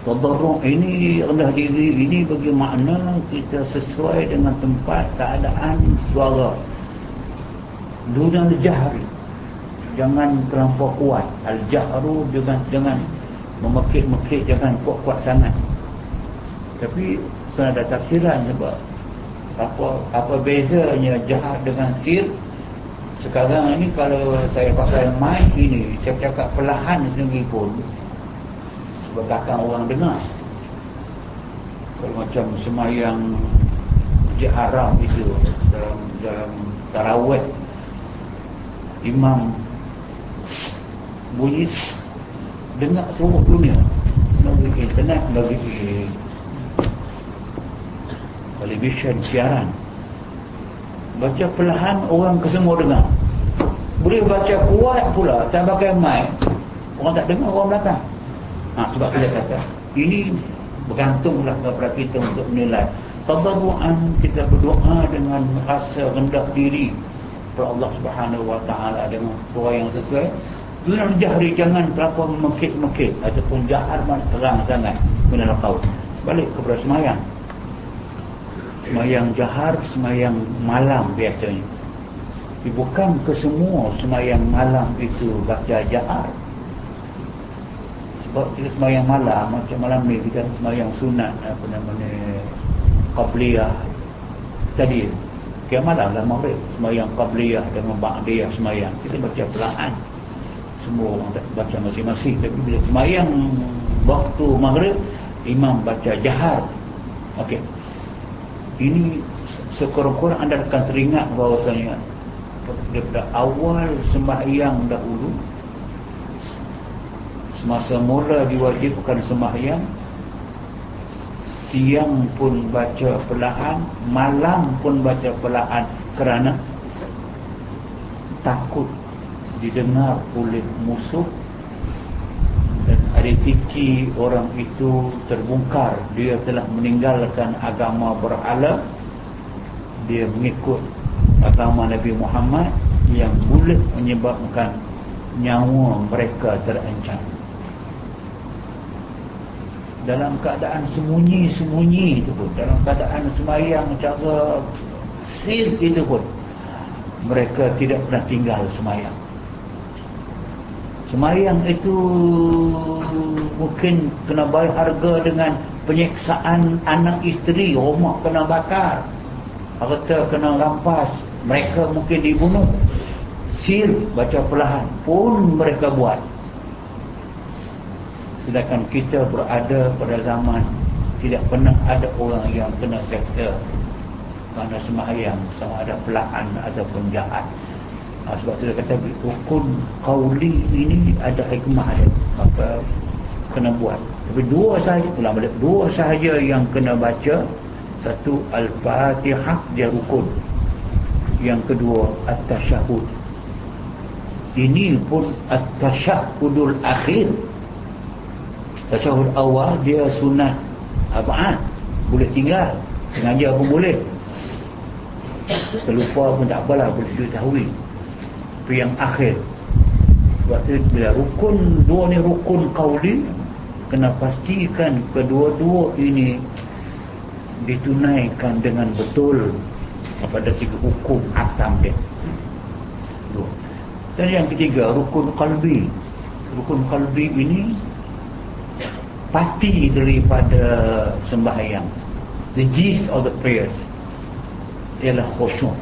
S1: Tadarruk ini rendah diri ini bagi makna kita sesuai dengan tempat keadaan suara. Dunia jahri. Jangan terlampau kuat. Al-jahru dengan dengan memekik-mekik jangan kuat-kuat sangat. Tapi sudah ada tafsiran sebab apa apa bezanya jahar dengan sir sekarang ini kalau saya pakai mic ini saya cakap perlahan sendiri pun berkata orang dengar kalau macam semayang Masjid Haram itu dalam dalam tarawih imam bunyi dengar seluruh dunia. Bagi internet bagi televisyen siaran. Baca perlahan orang kesemua dengar. Boleh baca kuat pula tak pakai mic. Orang tak dengar orang belakang. Ha, sebab kita kata ini bergantunglah kepada kita untuk menilai. Tadarruan kita berdoa dengan rasa rendah diri. Kepada Allah Subhanahu Wa Taala dengan suara yang sesuai. Jangan jahri jangan terlalu mekik-mekik ataupun jahar man terang sangat benar kau. Balik kepada semayang. Semayang jahar, semayang malam biasanya. Bukan kesemua semayang malam itu baca jahar sebab kita semayang malam macam malam ni kita semayang sunat apa namanya qabliyah tadi kira malam lah maghrib semayang qabliyah dengan ba'diyah semayang kita baca perlahan semua orang tak baca masing-masing. Tapi bila semayang waktu maghrib imam baca jahar. Ok ini sekurang-kurang anda akan teringat bahawasanya daripada awal sembahyang dahulu Semasa mula diwajibkan sembahyang Siang pun baca perlahan Malam pun baca perlahan Kerana Takut Didengar oleh musuh Dan ada tiki orang itu terbongkar. Dia telah meninggalkan agama berhala. Dia mengikut agama Nabi Muhammad Yang boleh menyebabkan Nyawa mereka terancam. Dalam keadaan sembunyi-sembunyi itu pun dalam keadaan semayang cara sil itu pun mereka tidak pernah tinggal semayang semayang itu mungkin kena bayar harga dengan penyeksaan anak isteri rumah kena bakar. Harta kena rampas mereka mungkin dibunuh. Sil baca perlahan pun mereka buat. Sedangkan kita berada pada zaman tidak pernah ada orang yang kena seksa. Kerana sembahyang sama ada pelahan ataupun jahat ha, sebab kita kata rukun kauli ini ada hikmah dia. Maka kena buat? Tapi dua sahaja ulang balik. Dua sahaja yang kena baca. Satu Al-Fatihah dia rukun. Yang kedua At-Tashahud. Ini pun At-Tashahudul Akhir. Tasawuf awal dia sunat. Abad Boleh tinggal. Sengaja pun boleh. Terlupa pun tak apalah Boleh sujud Tapi yang akhir. Sebab itu bila rukun Dua ni rukun kauli Kena pastikan kedua-dua ini Ditunaikan dengan betul Pada tiga hukum asam dia. Dua. Dan yang ketiga Rukun kalbi. Rukun kalbi ini Pasti daripada sembahyang. The gist of the prayers Ialah khusyuk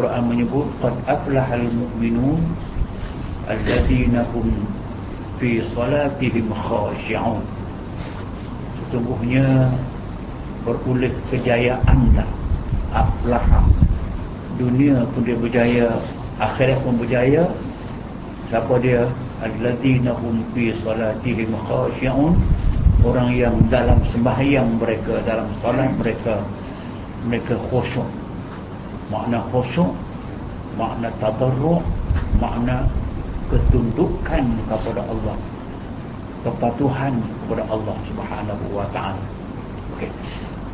S1: Al-Quran menyebut qad aflahal mu'minun alladzina hum fi salatihim khashi'un. Sesungguhnya berulih kejayaan dah. Aflah dunia pun dia berjaya akhirat pun berjaya. Siapa dia? Alladzina hum fi salatihim khashi'un. Orang yang dalam sembahyang mereka dalam solat mereka mereka khusyuk makna khusyuk makna tadarruk makna ketundukan kepada Allah. Kepatuhan kepada Allah Subhanahu wa taala. Okey.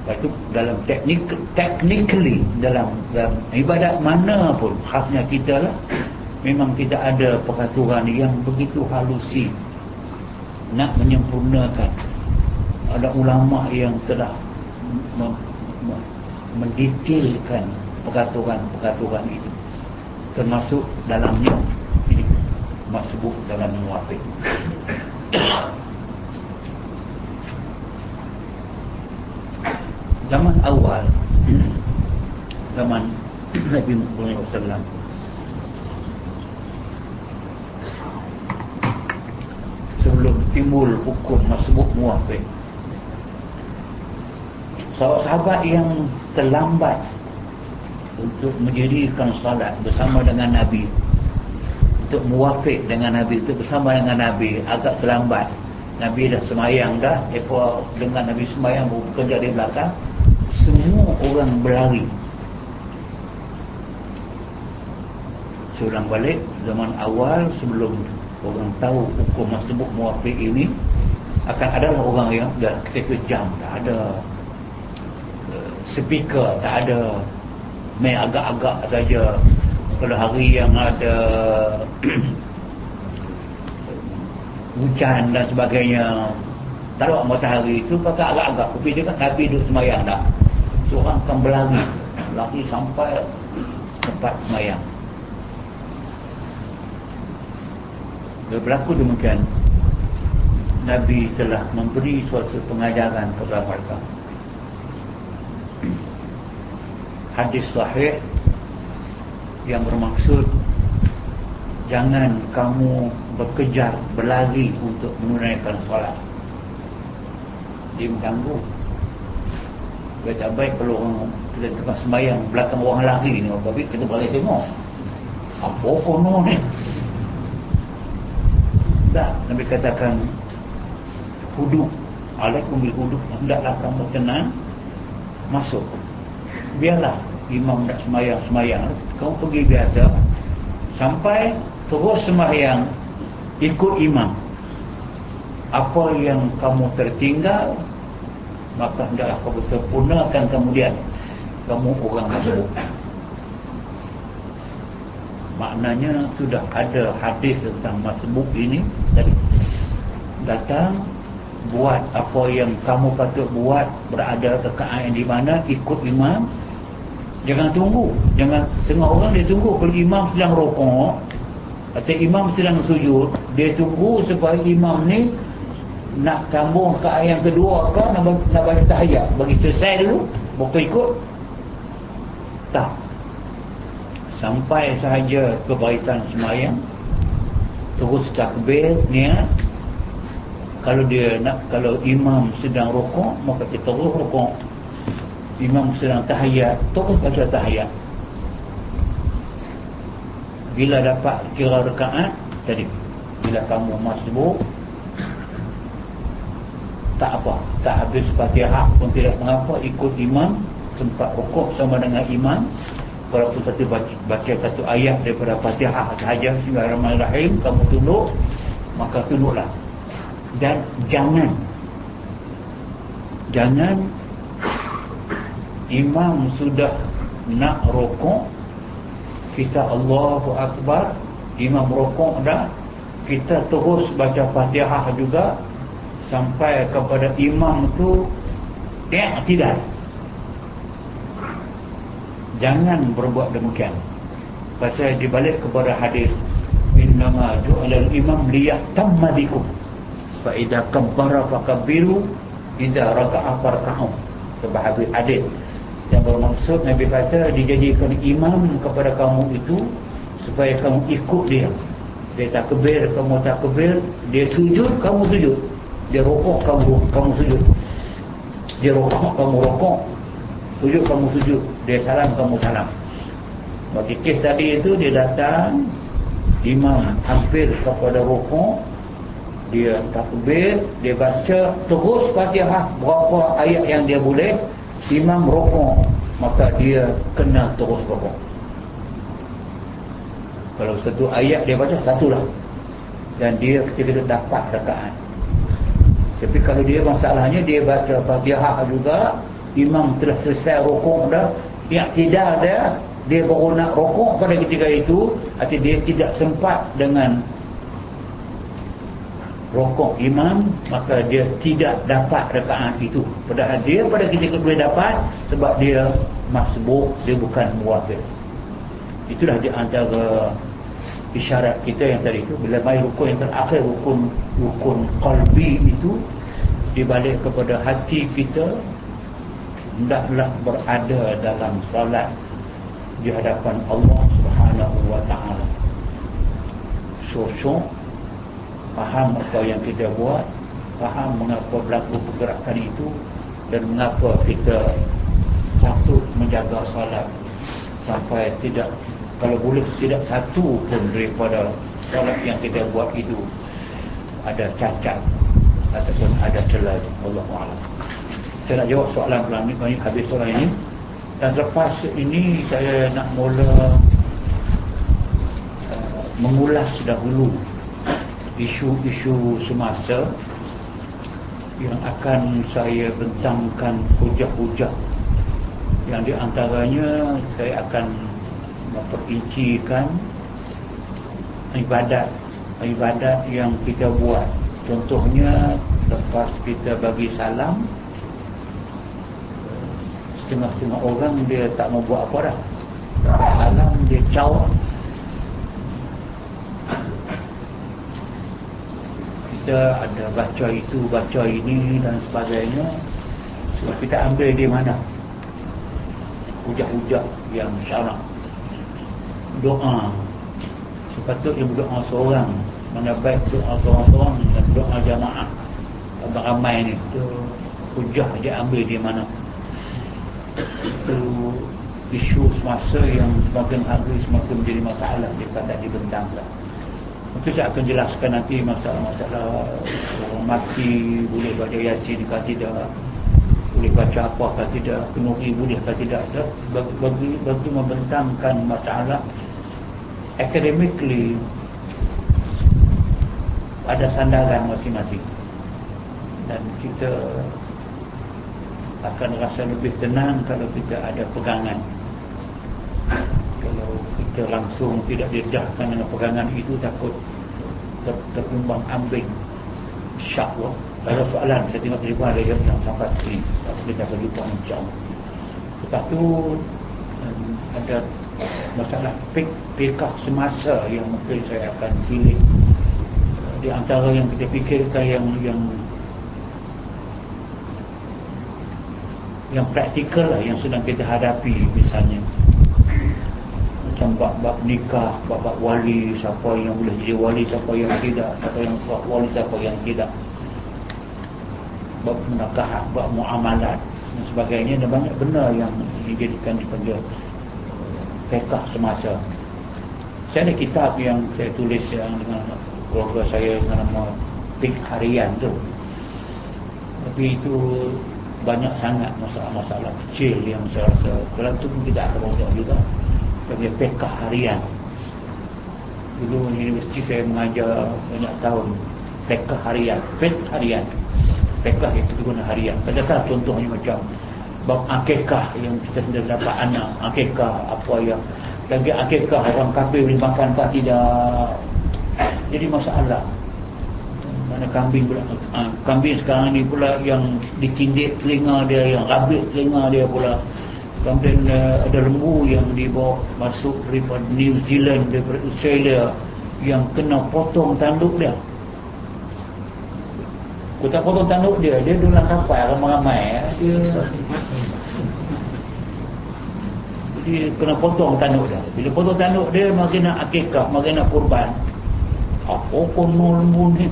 S1: Itu dalam teknik technically dalam, dalam ibadat mana pun khasnya kita lah memang tidak ada peraturan yang begitu halusi nak menyempurnakan. Ada ulama yang telah mendetailkan peraturan-peraturan itu. Termasuk dalamnya ini masbuk dalam muafik zaman awal zaman Nabi Muhammad SAW sebelum timbul hukum masbuk muafik sahabat-sahabat yang terlambat untuk mendirikan salat bersama dengan Nabi. Untuk muwafik dengan Nabi itu bersama dengan Nabi agak terlambat. Nabi dah semayang dah mereka dengan Nabi semayang bekerja di belakang. Semua orang berlari. Seorang balik zaman awal sebelum orang tahu hukum masbuk muwafik ini akan ada orang yang dah ketika jam tak ada uh, speaker tak ada main agak-agak saja. Kalau hari yang ada hujan dan sebagainya taruh matahari itu pakai agak-agak. Tapi dia kan Nabi duduk semayang dah. Seorang akan berlari. Lari sampai tempat semayang. Bila berlaku demikian. Nabi telah memberi suatu pengajaran kepada mereka hadis sahih yang bermaksud jangan kamu bekejar berlari untuk menunaikan solat. Dia mengganggu. Dia tak baik kalau orang kita tengah sembahyang belakang orang lari ni tapi kita boleh tengok. Apa kono ni? Tak Nabi katakan huduk. Alaikum bil huduk. Hendaklah kamu tenang masuk. Biarlah imam nak semayang-semayang. Kau pergi biasa sampai terus semayang ikut imam. Apa yang kamu tertinggal maka hendaklah kau sempurnakan kemudian. Kamu orang masuk maknanya sudah ada hadis tentang masbuk ini. Tadi datang buat apa yang kamu patut buat berada kekaan di mana ikut imam jangan tunggu. Jangan setengah orang dia tunggu kalau imam sedang rokok atau imam sedang sujud dia tunggu supaya imam ni nak sambung ke ayat kedua ke nak, nak baca tahiyat. Bagi selesai dulu bukan ikut. Tak. Sampai sahaja kebaikan semayang. Terus takbir niat. Kalau dia nak kalau imam sedang rokok maka kita terus rokok imam sedang tahiyat terus baca tahiyat. Bila dapat kira rekaat tadi bila kamu masbuk tak apa tak habis fatihah pun tidak mengapa ikut imam sempat rokok sama dengan imam. Kalau pun satu baca, baca satu ayat daripada fatihah sahaja sehingga Rahim kamu tunduk maka tunduklah. Dan jangan jangan imam sudah nak rokok kita Allahu Akbar imam rokok dah kita terus baca fatihah juga sampai kepada imam tu ya tidak. Jangan berbuat demikian. Pasal dibalik kepada hadis innama ju'alal imam liyahtamma bikum. Fa idza kabbara fakabbiru idza raka'a farka'u. Sebab hadis yang bermaksud Nabi kata dijadikan imam kepada kamu itu supaya kamu ikut dia. Dia tak kebir kamu tak kebir dia sujud kamu sujud. Dia rokok kamu kamu sujud. Dia rokok kamu rokok. Sujud kamu sujud. Dia salam kamu salam. Bagi kes tadi itu dia datang imam hampir kepada rokok. Dia takbir dia baca terus fatihah. Berapa ayat yang dia boleh imam rokok maka dia kena terus rokok. Kalau satu ayat dia baca satulah. Dan dia ketika dia dapat rakaat tapi kalau dia masalahnya dia baca fatihah juga imam telah selesai rokok dah yang tidak ada dia baru nak rokok pada ketika itu artinya dia tidak sempat dengan rokok imam maka dia tidak dapat rekaat itu. Padahal dia pada ketika boleh dapat sebab dia masbuk dia bukan muwafir. Itulah di antara isyarat kita yang tadi itu. Bila mai rukun yang terakhir rukun rukun qalbi itu dibalik kepada hati kita hendaklah berada dalam salat di hadapan Allah Subhanahu wa taala. Sosok faham apa yang kita buat faham mengapa berlaku pergerakan itu dan mengapa kita patut menjaga salat sampai tidak kalau boleh tidak satu pun daripada salat yang kita buat itu ada cacat ataupun ada celah. Allah Allah saya nak jawab soalan pelan ni habis soalan ini. Dan lepas ini saya nak mula uh, mengulas dahulu isu-isu semasa yang akan saya bentangkan hujah-hujah. Yang diantaranya saya akan memperincikan ibadat ibadat yang kita buat. Contohnya lepas kita bagi salam setengah-setengah orang dia tak mau buat apa dah. Salam dia caw kita ada baca itu, baca ini dan sebagainya. Sebab kita ambil di mana? Hujah-hujah yang syarak. Doa. Sepatutnya berdoa seorang. Mana baik doa seorang-seorang dan doa jamaah. Ramai ni. Itu hujah dia ambil di mana? Itu isu semasa yang semakin hari semakin menjadi masalah. Dia kata dibentangkan Mungkin saya akan jelaskan nanti masalah-masalah orang mati boleh baca yasin ke tidak boleh baca apa ke tidak penuhi boleh ke tidak. Bagi, bagi, bagi membentangkan masalah academically ada sandaran masing-masing. Dan kita akan rasa lebih tenang kalau kita ada pegangan kalau kita langsung tidak didahkan dengan pegangan itu takut ter terkumbang ambing. insyaAllah. Ada soalan saya tengok telefon ada yang sampai sini. Kita akan jumpa insyaAllah lepas tu ada masalah pek pekah semasa yang mungkin saya akan pilih. Di antara yang kita fikirkan yang yang yang praktikal lah yang sedang kita hadapi misalnya macam bab-bab nikah, bab-bab wali, siapa yang boleh jadi wali, siapa yang tidak, siapa yang sah wali, siapa yang tidak. Bab menakah, bab muamalat dan sebagainya dan banyak benda yang dijadikan sebagai pekah semasa. Saya ada kitab yang saya tulis yang dengan keluarga saya dengan nama Pik Harian tu. Tapi itu banyak sangat masalah-masalah kecil yang saya rasa dalam tu pun tidak banyak juga punya PK harian. Dulu universiti saya mengajar banyak tahun PK harian PK harian. PK itu guna harian. Katakan contohnya macam bab akikah yang kita sudah dapat anak. Akikah apa yang lagi akikah orang kafir boleh makan tak? Tidak. Jadi masalah. Mana kambing pula? Ha, kambing sekarang ni pula yang dikindik telinga dia yang rabit telinga dia pula kemudian uh, ada lembu yang dibawa masuk daripada New Zealand daripada Australia yang kena potong tanduk dia. Aku tak potong tanduk dia dia dalam kapal ramai-ramai dia dia kena potong tanduk dia. Bila potong tanduk dia makin nak akikah makin nak kurban. Apa pun lembu ni.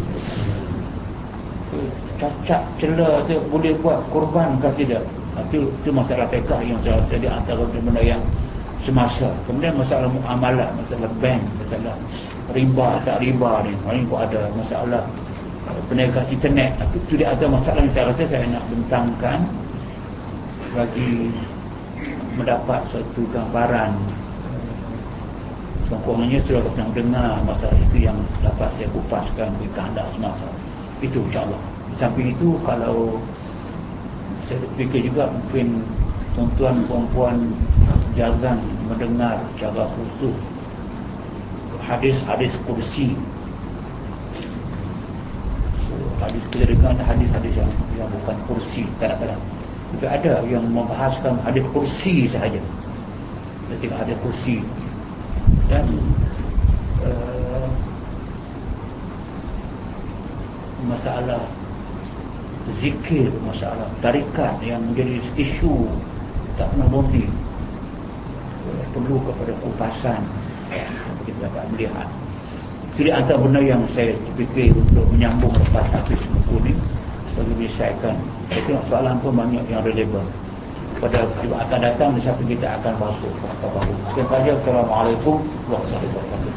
S1: Cacat celah tu boleh buat kurban ke tidak itu, itu masalah pekah yang saya tadi antara benda yang semasa. Kemudian masalah muamalah masalah bank masalah riba tak riba ni. Paling pun ada masalah uh, perniagaan internet. Itu dia ada masalah yang saya rasa saya nak bentangkan bagi mendapat satu gambaran. Sempurnanya sudah pernah dengar masalah itu yang dapat saya kupaskan di kehendak semasa. Itu insyaAllah. Samping itu kalau saya fikir juga mungkin tuan-tuan perempuan jarang mendengar cara khusus hadis-hadis kursi. So, hadis kita dengar hadis-hadis yang, yang bukan kursi kadang-kadang. Juga ada yang membahaskan hadis kursi sahaja. Ketika ada kursi. Dan uh, masalah zikir masalah tarikat yang menjadi isu tak pernah berhenti. Perlu kepada kupasan. Kita dapat melihat. Jadi antara benda yang saya fikir untuk menyambung lepas habis buku ni bagi menyelesaikan saya tengok soalan pun banyak yang relevan pada akan datang di kita akan masuk ke baru sekian saja Assalamualaikum warahmatullahi wabarakatuh